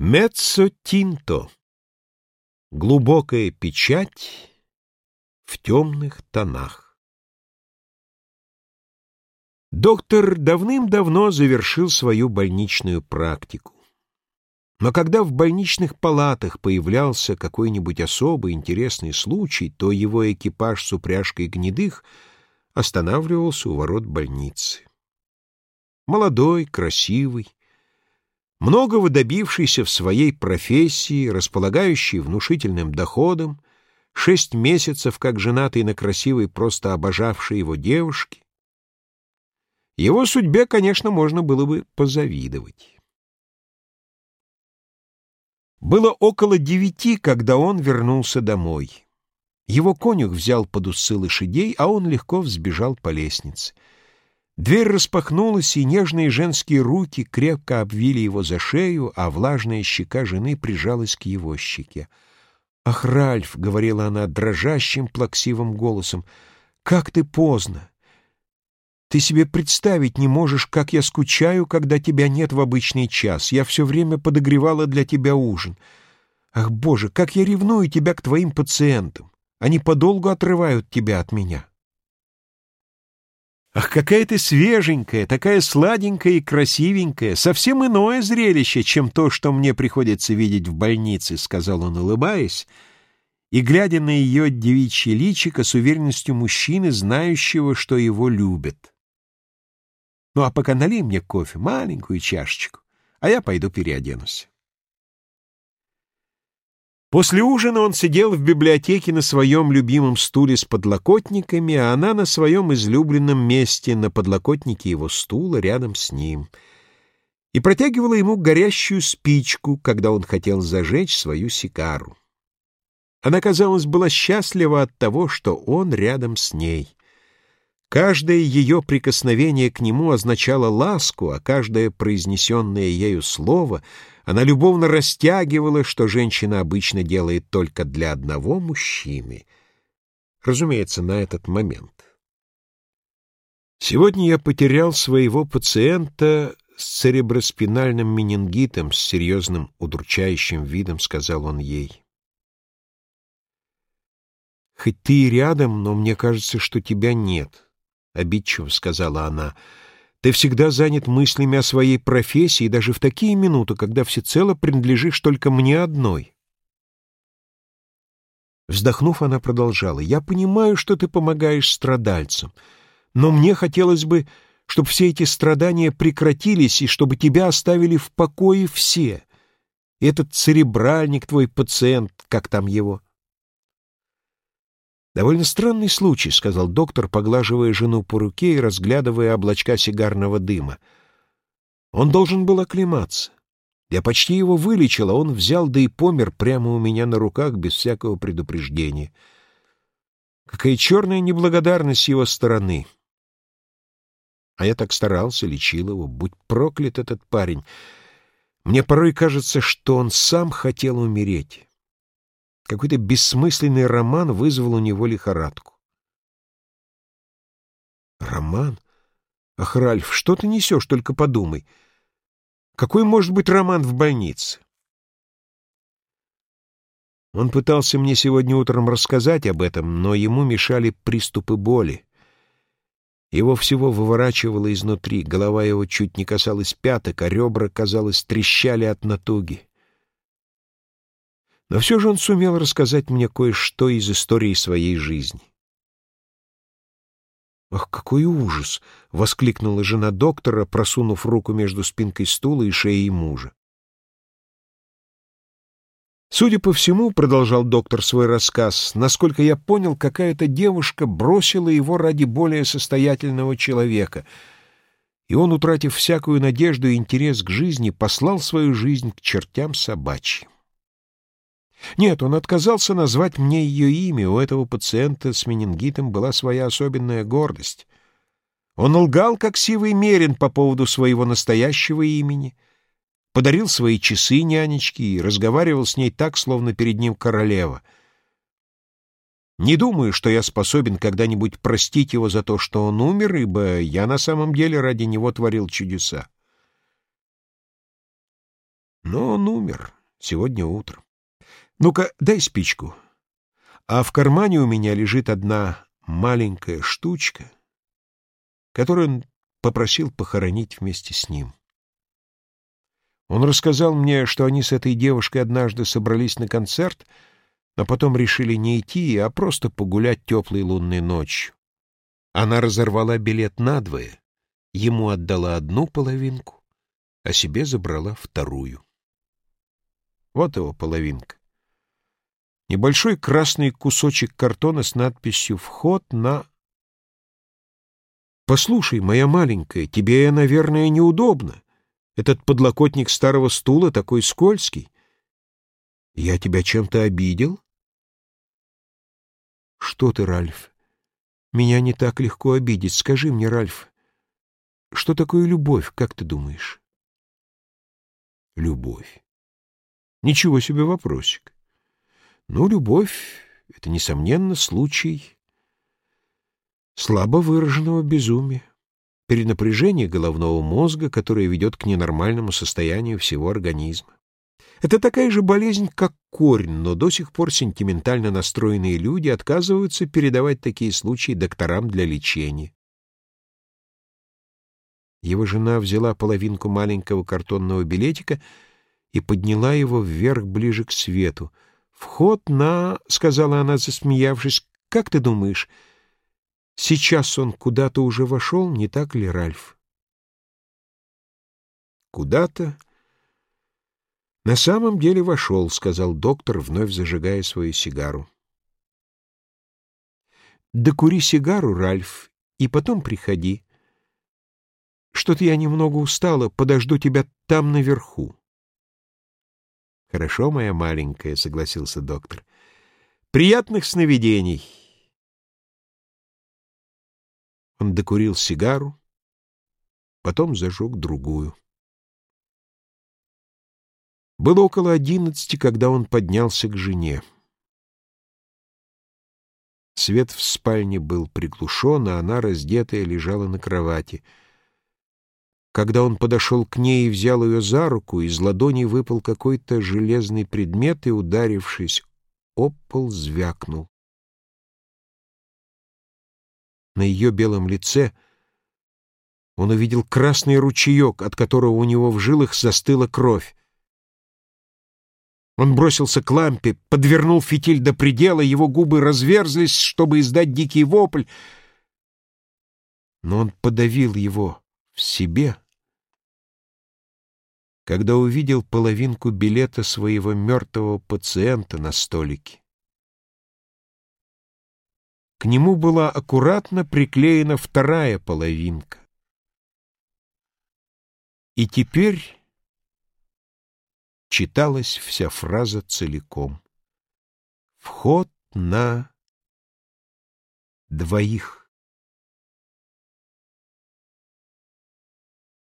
Меццо тинто. Глубокая печать в темных тонах. Доктор давным-давно завершил свою больничную практику. Но когда в больничных палатах появлялся какой-нибудь особый интересный случай, то его экипаж с упряжкой гнедых останавливался у ворот больницы. Молодой, красивый, многого добившийся в своей профессии, располагающий внушительным доходом, шесть месяцев как женатый на красивой, просто обожавшей его девушке. Его судьбе, конечно, можно было бы позавидовать. Было около девяти, когда он вернулся домой. Его конюх взял под усы лошадей, а он легко взбежал по лестнице — Дверь распахнулась, и нежные женские руки крепко обвили его за шею, а влажная щека жены прижалась к его щеке. «Ах, Ральф!» — говорила она дрожащим, плаксивым голосом. «Как ты поздно! Ты себе представить не можешь, как я скучаю, когда тебя нет в обычный час. Я все время подогревала для тебя ужин. Ах, Боже, как я ревную тебя к твоим пациентам! Они подолгу отрывают тебя от меня». Ах, какая ты свеженькая, такая сладенькая и красивенькая, совсем иное зрелище, чем то, что мне приходится видеть в больнице, — сказал он, улыбаясь, и глядя на ее девичье личико с уверенностью мужчины, знающего, что его любят. Ну, а пока налей мне кофе, маленькую чашечку, а я пойду переоденусь. После ужина он сидел в библиотеке на своем любимом стуле с подлокотниками, а она на своем излюбленном месте, на подлокотнике его стула, рядом с ним, и протягивала ему горящую спичку, когда он хотел зажечь свою сигару. Она, казалось, была счастлива от того, что он рядом с ней. Каждое ее прикосновение к нему означало ласку, а каждое произнесенное ею слово она любовно растягивала, что женщина обычно делает только для одного мужчины. Разумеется, на этот момент. Сегодня я потерял своего пациента с цереброспинальным менингитом, с серьезным удручающим видом, сказал он ей. Хоть ты и рядом, но мне кажется, что тебя нет. — обидчиво сказала она. «Ты всегда занят мыслями о своей профессии, даже в такие минуты, когда всецело принадлежишь только мне одной». Вздохнув, она продолжала. «Я понимаю, что ты помогаешь страдальцам, но мне хотелось бы, чтобы все эти страдания прекратились и чтобы тебя оставили в покое все. Этот церебральник, твой пациент, как там его?» «Довольно странный случай», — сказал доктор, поглаживая жену по руке и разглядывая облачка сигарного дыма. «Он должен был оклематься. Я почти его вылечил, а он взял да и помер прямо у меня на руках без всякого предупреждения. Какая черная неблагодарность его стороны!» А я так старался, лечил его. Будь проклят этот парень! Мне порой кажется, что он сам хотел умереть». Какой-то бессмысленный роман вызвал у него лихорадку. Роман? Ах, Ральф, что ты несешь, только подумай. Какой может быть роман в больнице? Он пытался мне сегодня утром рассказать об этом, но ему мешали приступы боли. Его всего выворачивало изнутри, голова его чуть не касалась пяток, а ребра, казалось, трещали от натуги. Но все же он сумел рассказать мне кое-что из истории своей жизни. «Ах, какой ужас!» — воскликнула жена доктора, просунув руку между спинкой стула и шеей мужа. «Судя по всему, — продолжал доктор свой рассказ, — насколько я понял, какая-то девушка бросила его ради более состоятельного человека, и он, утратив всякую надежду и интерес к жизни, послал свою жизнь к чертям собачьим. Нет, он отказался назвать мне ее имя, у этого пациента с менингитом была своя особенная гордость. Он лгал, как сивый мерин, по поводу своего настоящего имени, подарил свои часы нянечке и разговаривал с ней так, словно перед ним королева. Не думаю, что я способен когда-нибудь простить его за то, что он умер, ибо я на самом деле ради него творил чудеса. Но он умер сегодня утром. Ну-ка, дай спичку. А в кармане у меня лежит одна маленькая штучка, которую он попросил похоронить вместе с ним. Он рассказал мне, что они с этой девушкой однажды собрались на концерт, но потом решили не идти, а просто погулять теплой лунной ночью. Она разорвала билет надвое, ему отдала одну половинку, а себе забрала вторую. Вот его половинка. Небольшой красный кусочек картона с надписью «Вход на...» «Послушай, моя маленькая, тебе, наверное, неудобно. Этот подлокотник старого стула такой скользкий. Я тебя чем-то обидел?» «Что ты, Ральф? Меня не так легко обидеть. Скажи мне, Ральф, что такое любовь, как ты думаешь?» «Любовь. Ничего себе вопросик. Ну, любовь — это, несомненно, случай слабо выраженного безумия, перенапряжение головного мозга, которое ведет к ненормальному состоянию всего организма. Это такая же болезнь, как корень, но до сих пор сентиментально настроенные люди отказываются передавать такие случаи докторам для лечения. Его жена взяла половинку маленького картонного билетика и подняла его вверх ближе к свету — «Вход на...» — сказала она, засмеявшись. «Как ты думаешь, сейчас он куда-то уже вошел, не так ли, Ральф?» «Куда-то...» «На самом деле вошел», — сказал доктор, вновь зажигая свою сигару. «Да кури сигару, Ральф, и потом приходи. Что-то я немного устала, подожду тебя там наверху». «Хорошо, моя маленькая», — согласился доктор. «Приятных сновидений!» Он докурил сигару, потом зажег другую. Было около одиннадцати, когда он поднялся к жене. Свет в спальне был приглушен, а она, раздетая, лежала на кровати — когда он подошел к ней и взял ее за руку, из ладони выпал какой-то железный предмет и, ударившись об пол, звякнул. На ее белом лице он увидел красный ручеек, от которого у него в жилах застыла кровь. Он бросился к лампе, подвернул фитиль до предела, его губы разверзлись, чтобы издать дикий вопль, но он подавил его в себе — когда увидел половинку билета своего мертвого пациента на столике. К нему была аккуратно приклеена вторая половинка. И теперь читалась вся фраза целиком. Вход на двоих.